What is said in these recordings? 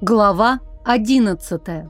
Глава одиннадцатая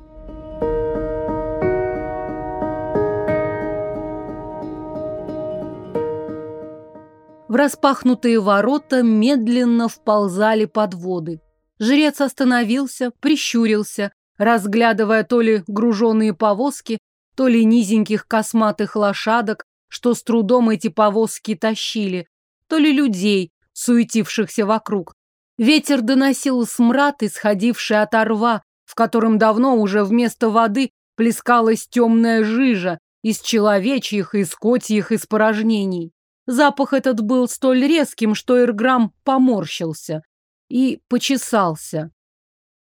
В распахнутые ворота медленно вползали подводы. Жрец остановился, прищурился, разглядывая то ли груженные повозки, то ли низеньких косматых лошадок, что с трудом эти повозки тащили, то ли людей, суетившихся вокруг. Ветер доносил смрад, исходивший от орва, в котором давно уже вместо воды плескалась темная жижа из человечьих и скотьих испорожнений. Запах этот был столь резким, что Ирграм поморщился и почесался.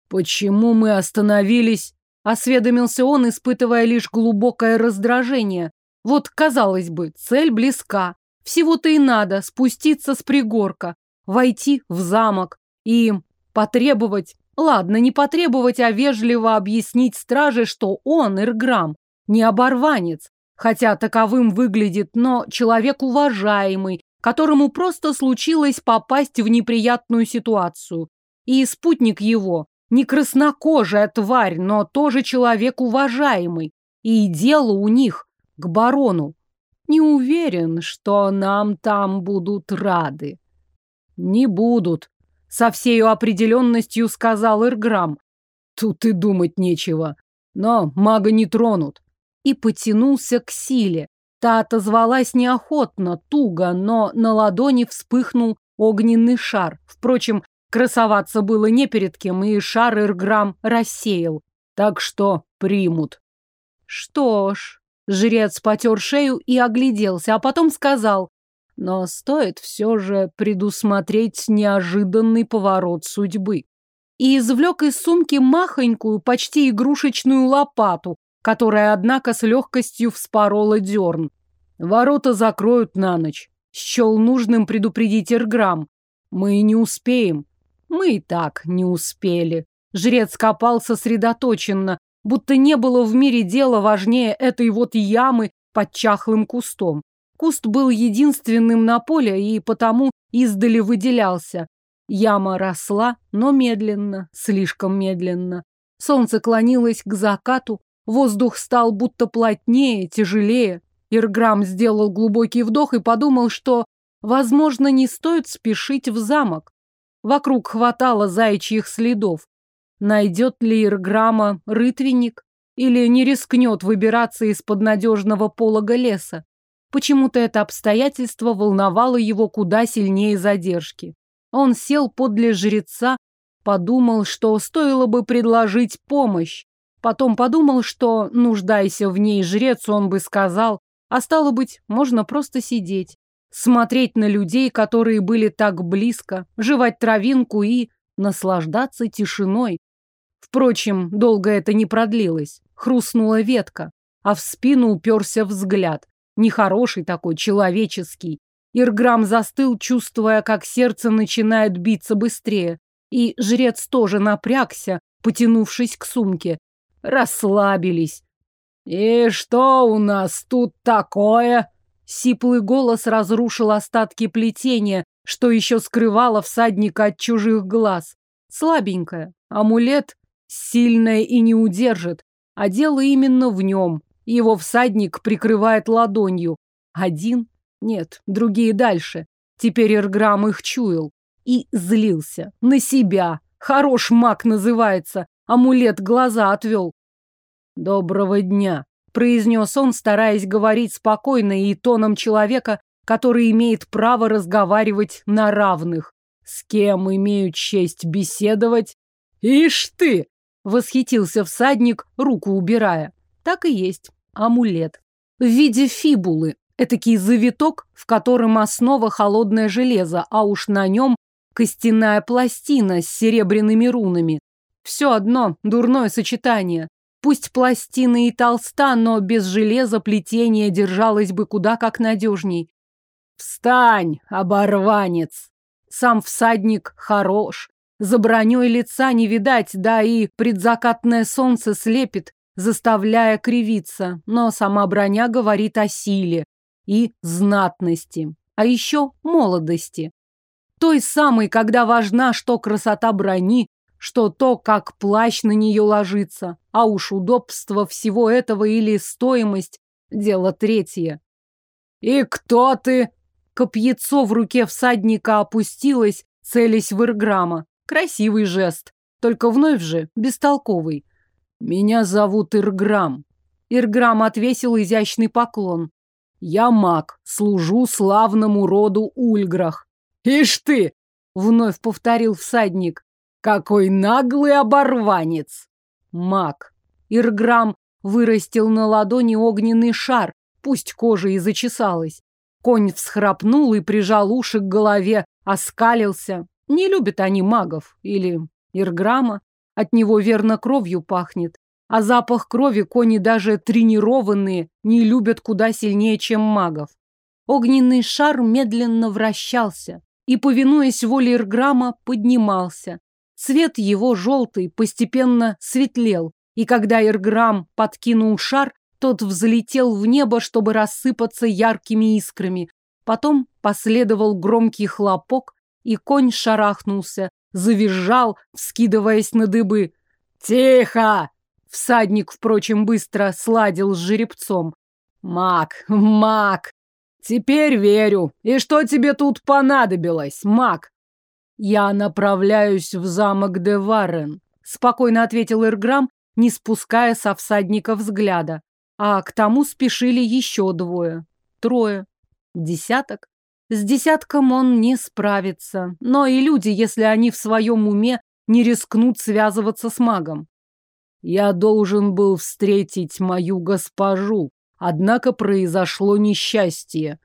«Почему мы остановились?» — осведомился он, испытывая лишь глубокое раздражение. Вот, казалось бы, цель близка. Всего-то и надо спуститься с пригорка, войти в замок и потребовать, ладно, не потребовать, а вежливо объяснить страже, что он, Ирграм, не оборванец, хотя таковым выглядит, но человек уважаемый, которому просто случилось попасть в неприятную ситуацию. И спутник его не краснокожая тварь, но тоже человек уважаемый. И дело у них к барону. Не уверен, что нам там будут рады. Не будут, со всею определенностью сказал Ирграм. Тут и думать нечего. Но мага не тронут. И потянулся к силе. Та отозвалась неохотно, туго, но на ладони вспыхнул огненный шар. Впрочем, красоваться было не перед кем, и шар Ирграм рассеял. Так что примут. Что ж, жрец потер шею и огляделся, а потом сказал, но стоит все же предусмотреть неожиданный поворот судьбы. И извлек из сумки махонькую, почти игрушечную лопату, которая, однако, с легкостью вспорола дерн. Ворота закроют на ночь. Счел нужным предупредить Эрграм. Мы не успеем. Мы и так не успели. Жрец копал сосредоточенно, будто не было в мире дела важнее этой вот ямы под чахлым кустом. Куст был единственным на поле и потому издали выделялся. Яма росла, но медленно, слишком медленно. Солнце клонилось к закату, Воздух стал будто плотнее, тяжелее. Ирграм сделал глубокий вдох и подумал, что, возможно, не стоит спешить в замок. Вокруг хватало заячьих следов. Найдет ли Ирграма рытвенник или не рискнет выбираться из-под надежного полога леса? Почему-то это обстоятельство волновало его куда сильнее задержки. Он сел подле жреца, подумал, что стоило бы предложить помощь, Потом подумал, что, нуждайся в ней жрец, он бы сказал, а стало быть, можно просто сидеть, смотреть на людей, которые были так близко, жевать травинку и наслаждаться тишиной. Впрочем, долго это не продлилось. Хрустнула ветка, а в спину уперся взгляд. Нехороший такой, человеческий. Ирграм застыл, чувствуя, как сердце начинает биться быстрее. И жрец тоже напрягся, потянувшись к сумке расслабились. «И что у нас тут такое?» Сиплый голос разрушил остатки плетения, что еще скрывало всадника от чужих глаз. Слабенькое. Амулет сильное и не удержит. А дело именно в нем. Его всадник прикрывает ладонью. Один? Нет, другие дальше. Теперь Эрграм их чуял. И злился. На себя. Хорош маг называется. Амулет глаза отвел. «Доброго дня», — произнес он, стараясь говорить спокойно и тоном человека, который имеет право разговаривать на равных. «С кем имею честь беседовать?» «Ишь ты!» — восхитился всадник, руку убирая. Так и есть. Амулет. В виде фибулы. Этакий завиток, в котором основа холодное железо, а уж на нем костяная пластина с серебряными рунами. Все одно дурное сочетание. Пусть пластина и толста, но без железа плетение держалось бы куда как надежней. «Встань, оборванец!» Сам всадник хорош. За броней лица не видать, да и предзакатное солнце слепит, заставляя кривиться. Но сама броня говорит о силе и знатности, а еще молодости. Той самой, когда важна что красота брони, что то, как плащ на нее ложится, а уж удобство всего этого или стоимость – дело третье. «И кто ты?» Копьецо в руке всадника опустилось, целясь в Ирграма. Красивый жест, только вновь же бестолковый. «Меня зовут Ирграм». Ирграм отвесил изящный поклон. «Я маг, служу славному роду Ульграх». «Ишь ты!» — вновь повторил всадник. Какой наглый оборванец! Маг. Ирграм вырастил на ладони огненный шар, пусть кожа и зачесалась. Конь всхрапнул и прижал уши к голове, оскалился. Не любят они магов. Или Ирграма. От него верно кровью пахнет. А запах крови кони даже тренированные не любят куда сильнее, чем магов. Огненный шар медленно вращался и, повинуясь воле Ирграма, поднимался. Цвет его желтый постепенно светлел, и когда Ирграм подкинул шар, тот взлетел в небо, чтобы рассыпаться яркими искрами. Потом последовал громкий хлопок, и конь шарахнулся, завизжал, вскидываясь на дыбы. «Тихо!» Всадник, впрочем, быстро сладил с жеребцом. «Маг, маг! Теперь верю. И что тебе тут понадобилось, маг?» «Я направляюсь в замок де Варен», — спокойно ответил Ирграм, не спуская со всадника взгляда. А к тому спешили еще двое. Трое. Десяток. С десятком он не справится. Но и люди, если они в своем уме, не рискнут связываться с магом. Я должен был встретить мою госпожу, однако произошло несчастье.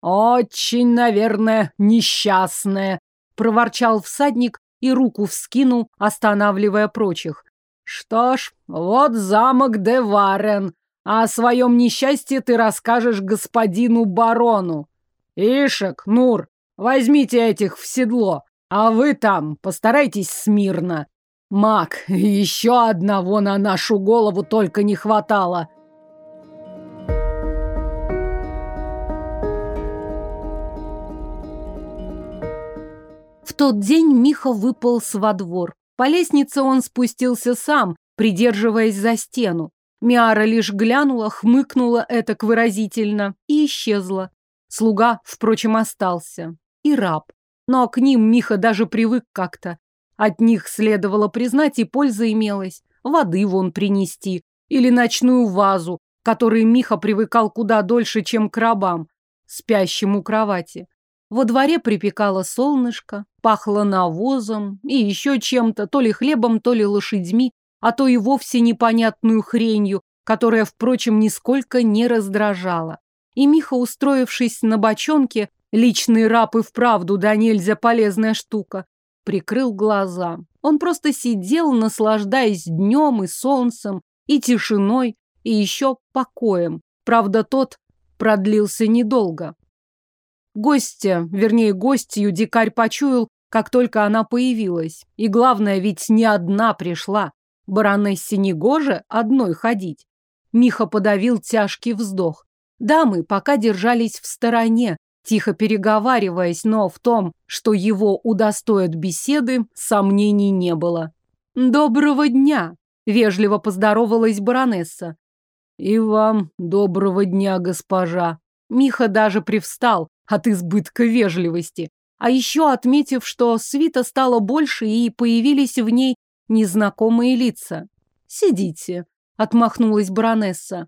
Очень, наверное, несчастное, проворчал всадник и руку вскинул, останавливая прочих. Что ж, вот замок де Варен, о своем несчастье ты расскажешь господину барону. Ишек, Нур, возьмите этих в седло, а вы там постарайтесь смирно. Мак, еще одного на нашу голову только не хватало. тот день Миха выполз во двор. По лестнице он спустился сам, придерживаясь за стену. Миара лишь глянула, хмыкнула этак выразительно и исчезла. Слуга, впрочем, остался. И раб. Но к ним Миха даже привык как-то. От них следовало признать, и польза имелась. Воды вон принести. Или ночную вазу, которой Миха привыкал куда дольше, чем к рабам, спящим кровати. Во дворе припекало солнышко, пахло навозом и еще чем-то, то ли хлебом, то ли лошадьми, а то и вовсе непонятную хренью, которая, впрочем, нисколько не раздражала. И Миха, устроившись на бочонке, личный раб и вправду да нельзя полезная штука, прикрыл глаза. Он просто сидел, наслаждаясь днем и солнцем, и тишиной, и еще покоем. Правда, тот продлился недолго. Гостя, вернее, гостью дикарь почуял, как только она появилась. И главное, ведь не одна пришла. Баронессе негоже одной ходить. Миха подавил тяжкий вздох. Дамы пока держались в стороне, тихо переговариваясь, но в том, что его удостоят беседы, сомнений не было. «Доброго дня!» — вежливо поздоровалась баронесса. «И вам доброго дня, госпожа!» Миха даже привстал, от избытка вежливости. А еще отметив, что свита стало больше и появились в ней незнакомые лица. «Сидите», — отмахнулась баронесса.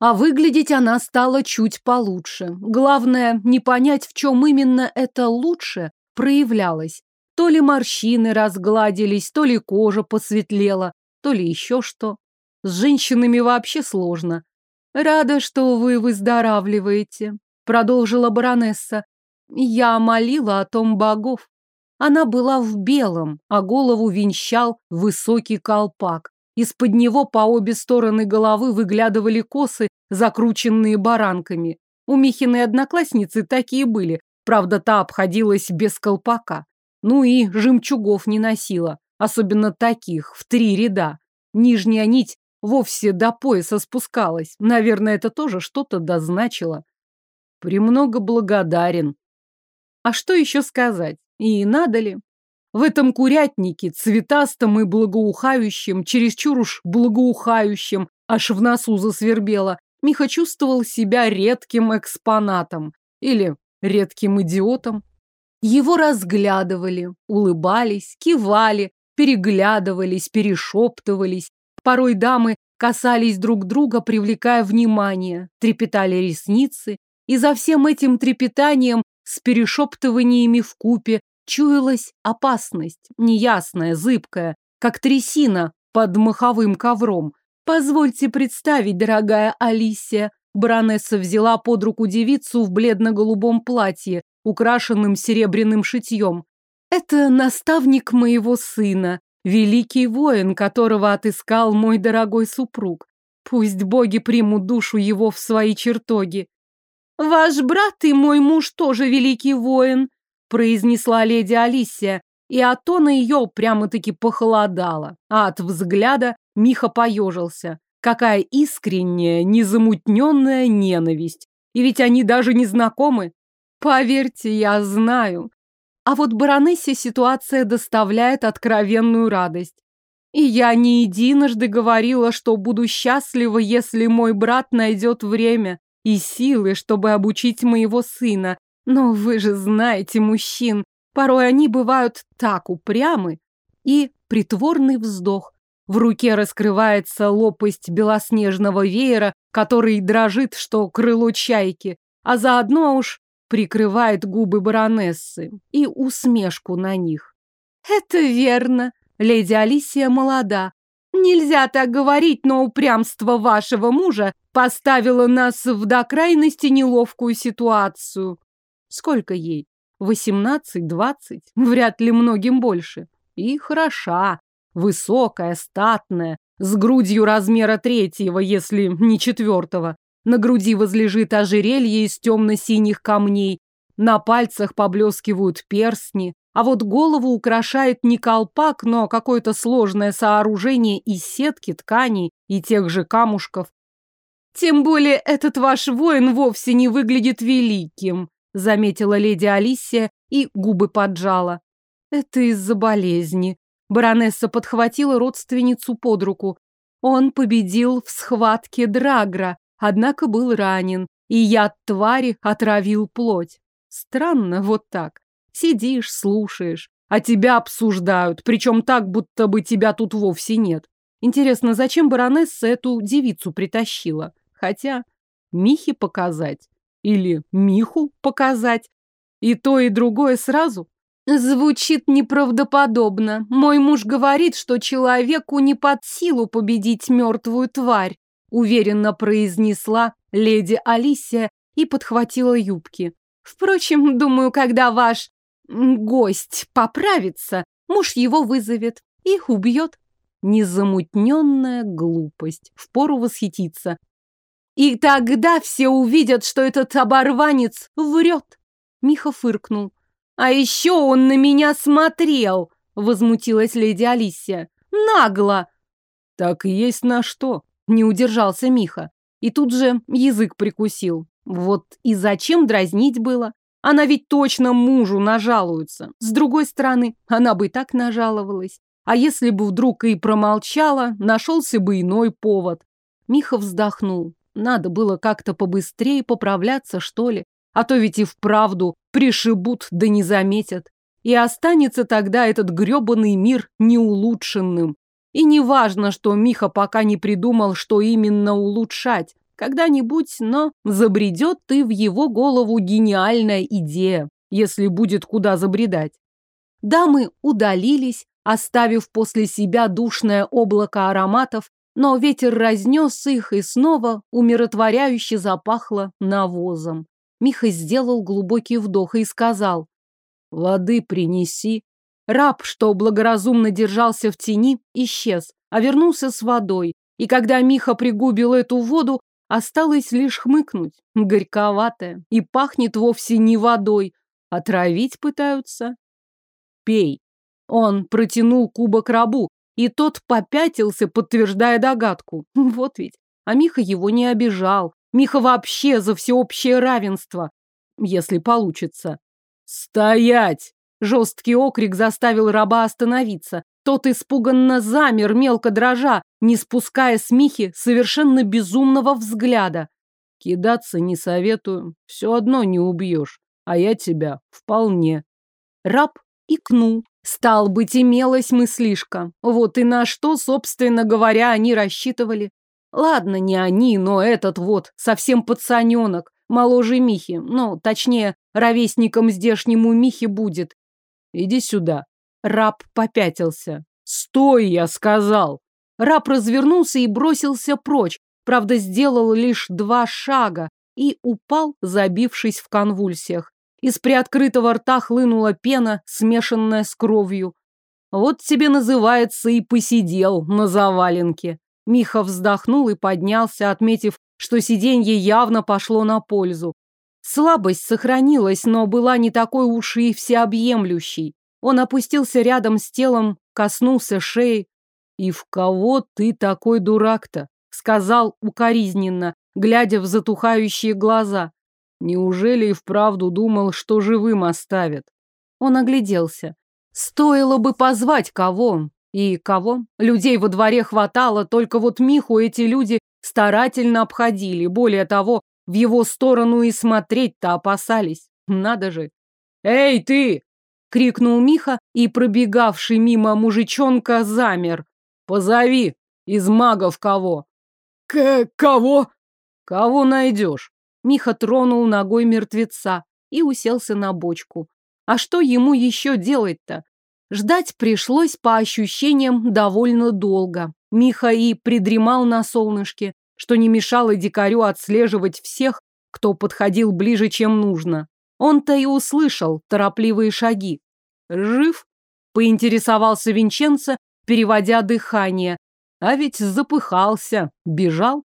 А выглядеть она стала чуть получше. Главное, не понять, в чем именно это лучше проявлялось. То ли морщины разгладились, то ли кожа посветлела, то ли еще что. С женщинами вообще сложно. Рада, что вы выздоравливаете продолжила баронесса. Я молила о том богов. Она была в белом, а голову венчал высокий колпак. Из-под него по обе стороны головы выглядывали косы, закрученные баранками. У Михиной одноклассницы такие были, правда, та обходилась без колпака. Ну и жемчугов не носила, особенно таких, в три ряда. Нижняя нить вовсе до пояса спускалась. Наверное, это тоже что-то дозначило. Премного благодарен. А что еще сказать? И надо ли? В этом курятнике, цветастом и благоухающем, чересчур уж благоухающем, аж в носу засвербело, Миха чувствовал себя редким экспонатом или редким идиотом. Его разглядывали, улыбались, кивали, переглядывались, перешептывались. Порой дамы касались друг друга, привлекая внимание, трепетали ресницы, и за всем этим трепетанием с перешептываниями в купе чуялась опасность, неясная, зыбкая, как трясина под маховым ковром. Позвольте представить, дорогая Алисия, баронесса взяла под руку девицу в бледно-голубом платье, украшенным серебряным шитьем. Это наставник моего сына, великий воин, которого отыскал мой дорогой супруг. Пусть боги примут душу его в свои чертоги. Ваш брат и мой муж тоже великий воин, произнесла леди Алисия, и от тона ее прямо-таки похолодало, а от взгляда Миха поежился. Какая искренняя, незамутненная ненависть. И ведь они даже не знакомы. Поверьте, я знаю. А вот баронессе ситуация доставляет откровенную радость. И я не единожды говорила, что буду счастлива, если мой брат найдет время и силы, чтобы обучить моего сына. Но вы же знаете мужчин, порой они бывают так упрямы. И притворный вздох. В руке раскрывается лопасть белоснежного веера, который дрожит, что крыло чайки, а заодно уж прикрывает губы баронессы и усмешку на них. «Это верно. Леди Алисия молода. Нельзя так говорить, но упрямство вашего мужа поставило нас в до крайности неловкую ситуацию. Сколько ей? Восемнадцать, двадцать? Вряд ли многим больше. И хороша, высокая, статная, с грудью размера третьего, если не четвертого. На груди возлежит ожерелье из темно-синих камней, на пальцах поблескивают перстни, а вот голову украшает не колпак, но какое-то сложное сооружение из сетки, тканей и тех же камушков. Тем более этот ваш воин вовсе не выглядит великим, заметила леди Алисия и губы поджала. Это из-за болезни. Баронесса подхватила родственницу под руку. Он победил в схватке Драгра, однако был ранен, и яд твари отравил плоть. Странно вот так. Сидишь, слушаешь, а тебя обсуждают, причем так, будто бы тебя тут вовсе нет. Интересно, зачем баронесса эту девицу притащила? Хотя Михе показать или Миху показать? И то, и другое сразу? Звучит неправдоподобно. Мой муж говорит, что человеку не под силу победить мертвую тварь уверенно произнесла леди Алисия и подхватила юбки. Впрочем, думаю, когда ваш гость поправится, муж его вызовет и убьет. Незамутненная глупость. Впору восхититься. И тогда все увидят, что этот оборванец врет. Миха фыркнул. А еще он на меня смотрел, возмутилась леди Алисия. Нагло. Так и есть на что, не удержался Миха. И тут же язык прикусил. Вот и зачем дразнить было? Она ведь точно мужу нажалуется. С другой стороны, она бы и так нажаловалась. А если бы вдруг и промолчала, нашелся бы иной повод. Миха вздохнул. Надо было как-то побыстрее поправляться, что ли. А то ведь и вправду пришибут да не заметят. И останется тогда этот грёбаный мир неулучшенным. И не важно, что Миха пока не придумал, что именно улучшать. Когда-нибудь, но забредет ты в его голову гениальная идея, если будет куда забредать. Дамы удалились, оставив после себя душное облако ароматов, но ветер разнес их и снова умиротворяюще запахло навозом. Миха сделал глубокий вдох и сказал «Воды принеси». Раб, что благоразумно держался в тени, исчез, а вернулся с водой. И когда Миха пригубил эту воду, осталось лишь хмыкнуть. Горьковатая. И пахнет вовсе не водой. Отравить пытаются. Пей. Он протянул кубок рабу, и тот попятился, подтверждая догадку. Вот ведь. А Миха его не обижал. Миха вообще за всеобщее равенство. Если получится. «Стоять!» Жесткий окрик заставил раба остановиться. Тот испуганно замер, мелко дрожа, не спуская с Михи совершенно безумного взгляда. Кидаться не советую, все одно не убьешь, а я тебя вполне. Раб икнул. Стал быть, имелась мыслишка. Вот и на что, собственно говоря, они рассчитывали. Ладно, не они, но этот вот, совсем пацаненок, моложе Михи, ну, точнее, ровесником здешнему Михи будет. Иди сюда. Раб попятился. Стой, я сказал. Раб развернулся и бросился прочь, правда, сделал лишь два шага и упал, забившись в конвульсиях. Из приоткрытого рта хлынула пена, смешанная с кровью. Вот тебе называется и посидел на заваленке. Миха вздохнул и поднялся, отметив, что сиденье явно пошло на пользу. Слабость сохранилась, но была не такой уж и всеобъемлющей. Он опустился рядом с телом, коснулся шеи. «И в кого ты такой дурак-то?» — сказал укоризненно, глядя в затухающие глаза. «Неужели и вправду думал, что живым оставят?» Он огляделся. Стоило бы позвать кого. И кого? Людей во дворе хватало, только вот Миху эти люди старательно обходили. Более того, в его сторону и смотреть-то опасались. Надо же. «Эй, ты!» — крикнул Миха, и пробегавший мимо мужичонка замер. «Позови! Из магов кого!» «К... кого?» «Кого найдешь?» Миха тронул ногой мертвеца и уселся на бочку. А что ему еще делать-то? Ждать пришлось по ощущениям довольно долго. Миха и придремал на солнышке, что не мешало дикарю отслеживать всех, кто подходил ближе, чем нужно. Он-то и услышал торопливые шаги. «Жив?» — поинтересовался Винченцо, переводя дыхание. А ведь запыхался, бежал.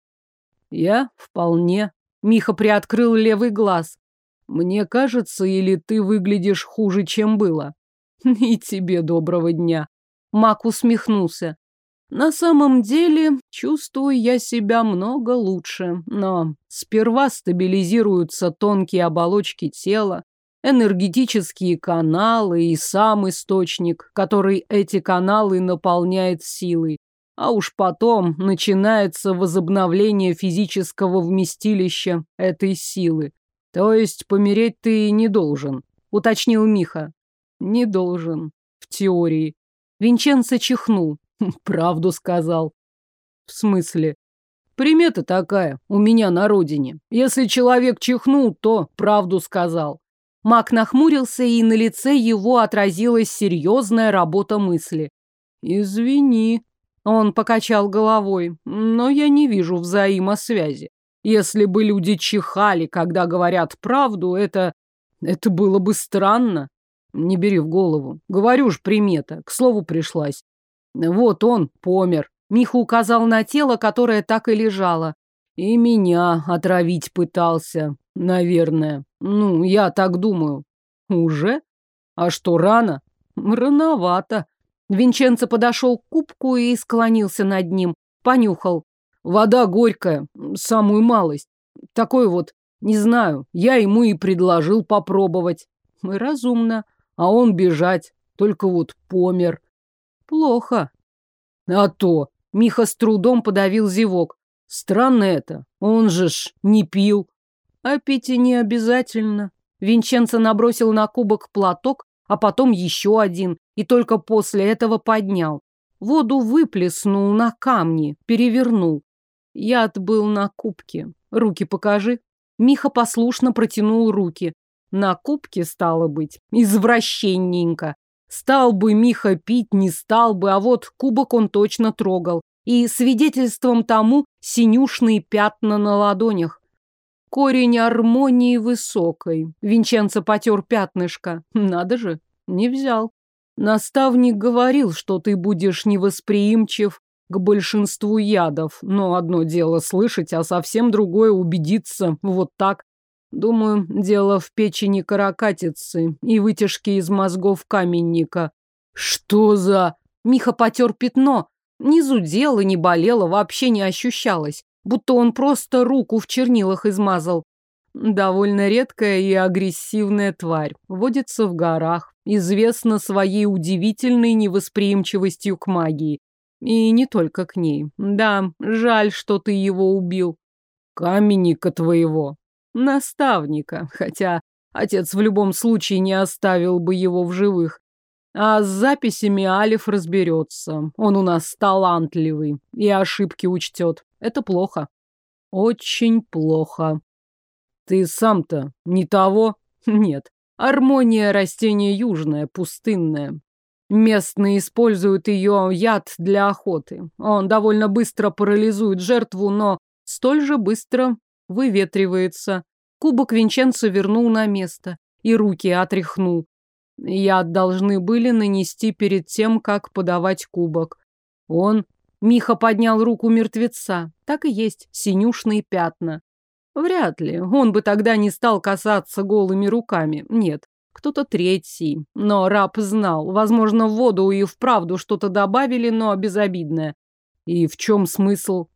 «Я вполне». Миха приоткрыл левый глаз. «Мне кажется, или ты выглядишь хуже, чем было?» «И тебе доброго дня». Мак усмехнулся. На самом деле, чувствую я себя много лучше, но сперва стабилизируются тонкие оболочки тела, энергетические каналы и сам источник, который эти каналы наполняет силой. А уж потом начинается возобновление физического вместилища этой силы. То есть помереть ты не должен, уточнил Миха. Не должен, в теории. Винченцо чихнул. Правду сказал. В смысле? Примета такая у меня на родине. Если человек чихнул, то правду сказал. Мак нахмурился, и на лице его отразилась серьезная работа мысли. «Извини», — он покачал головой, — «но я не вижу взаимосвязи. Если бы люди чихали, когда говорят правду, это... это было бы странно. Не бери в голову. Говорю ж, примета, к слову пришлась. Вот он помер. Миха указал на тело, которое так и лежало. И меня отравить пытался, наверное. Ну, я так думаю. Уже? А что, рано? Рановато. Винченцо подошел к кубку и склонился над ним. Понюхал. Вода горькая, самую малость. Такой вот, не знаю, я ему и предложил попробовать. Разумно. А он бежать, только вот помер. Плохо. А то. Миха с трудом подавил зевок. Странно это. Он же ж не пил. А пить и не обязательно. Винченцо набросил на кубок платок, а потом еще один, и только после этого поднял. Воду выплеснул на камни, перевернул. Яд был на кубке. Руки покажи. Миха послушно протянул руки. На кубке, стало быть, извращенненько. Стал бы Миха пить, не стал бы, а вот кубок он точно трогал. И свидетельством тому синюшные пятна на ладонях. Корень армонии высокой. Винченцо потер пятнышко. Надо же, не взял. Наставник говорил, что ты будешь невосприимчив к большинству ядов, но одно дело слышать, а совсем другое убедиться вот так. Думаю, дело в печени каракатицы и вытяжке из мозгов каменника. Что за... Миха потер пятно. Ни зудело, ни болело, вообще не ощущалось. Будто он просто руку в чернилах измазал. Довольно редкая и агрессивная тварь. Водится в горах. Известна своей удивительной невосприимчивостью к магии. И не только к ней. Да, жаль, что ты его убил. Каменника твоего. Наставника. Хотя отец в любом случае не оставил бы его в живых. А с записями Алиф разберется. Он у нас талантливый и ошибки учтет. Это плохо. Очень плохо. Ты сам-то не того? Нет. Армония растение южное, пустынное. Местные используют ее яд для охоты. Он довольно быстро парализует жертву, но столь же быстро выветривается. Кубок Винченцо вернул на место и руки отряхнул. Яд должны были нанести перед тем, как подавать кубок. Он... Миха поднял руку мертвеца. Так и есть, синюшные пятна. Вряд ли. Он бы тогда не стал касаться голыми руками. Нет, кто-то третий. Но раб знал. Возможно, в воду и вправду что-то добавили, но безобидное. И в чем смысл?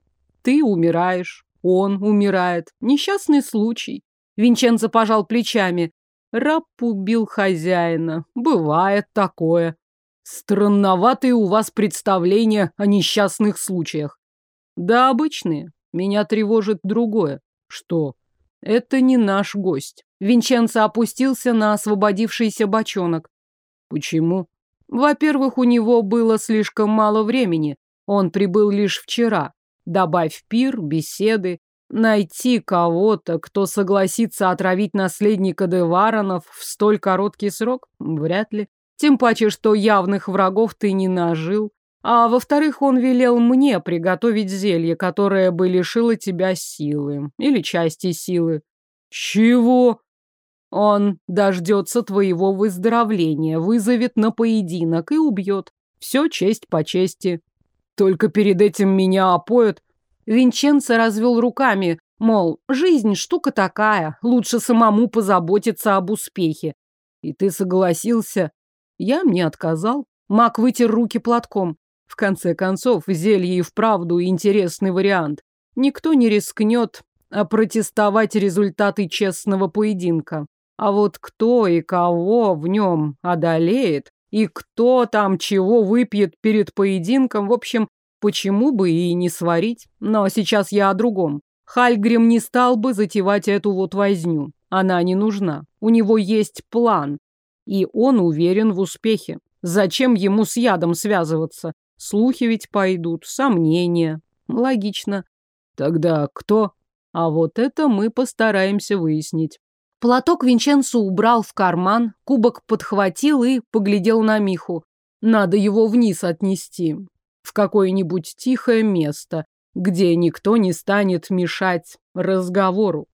Ты умираешь, он умирает. Несчастный случай. Винченцо пожал плечами. Раб убил хозяина. Бывает такое. Странноватые у вас представления о несчастных случаях. Да, обычные. Меня тревожит другое. Что? Это не наш гость. Винченцо опустился на освободившийся бочонок. Почему? Во-первых, у него было слишком мало времени. Он прибыл лишь вчера. Добавь пир, беседы, Найти кого-то, кто согласится отравить наследника Деваронов в столь короткий срок? Вряд ли. Тем паче, что явных врагов ты не нажил. А во-вторых, он велел мне приготовить зелье, которое бы лишило тебя силы. Или части силы. Чего? Он дождется твоего выздоровления, вызовет на поединок и убьет. Все честь по чести. Только перед этим меня опоют, Винченцо развел руками, мол, жизнь штука такая, лучше самому позаботиться об успехе. И ты согласился? Я мне отказал. Мак вытер руки платком. В конце концов, зелье и вправду интересный вариант. Никто не рискнет опротестовать результаты честного поединка. А вот кто и кого в нем одолеет, и кто там чего выпьет перед поединком, в общем, Почему бы и не сварить? Но сейчас я о другом. Хальгрим не стал бы затевать эту вот возню. Она не нужна. У него есть план. И он уверен в успехе. Зачем ему с ядом связываться? Слухи ведь пойдут, сомнения. Логично. Тогда кто? А вот это мы постараемся выяснить. Платок Винченцо убрал в карман, кубок подхватил и поглядел на Миху. Надо его вниз отнести в какое-нибудь тихое место, где никто не станет мешать разговору.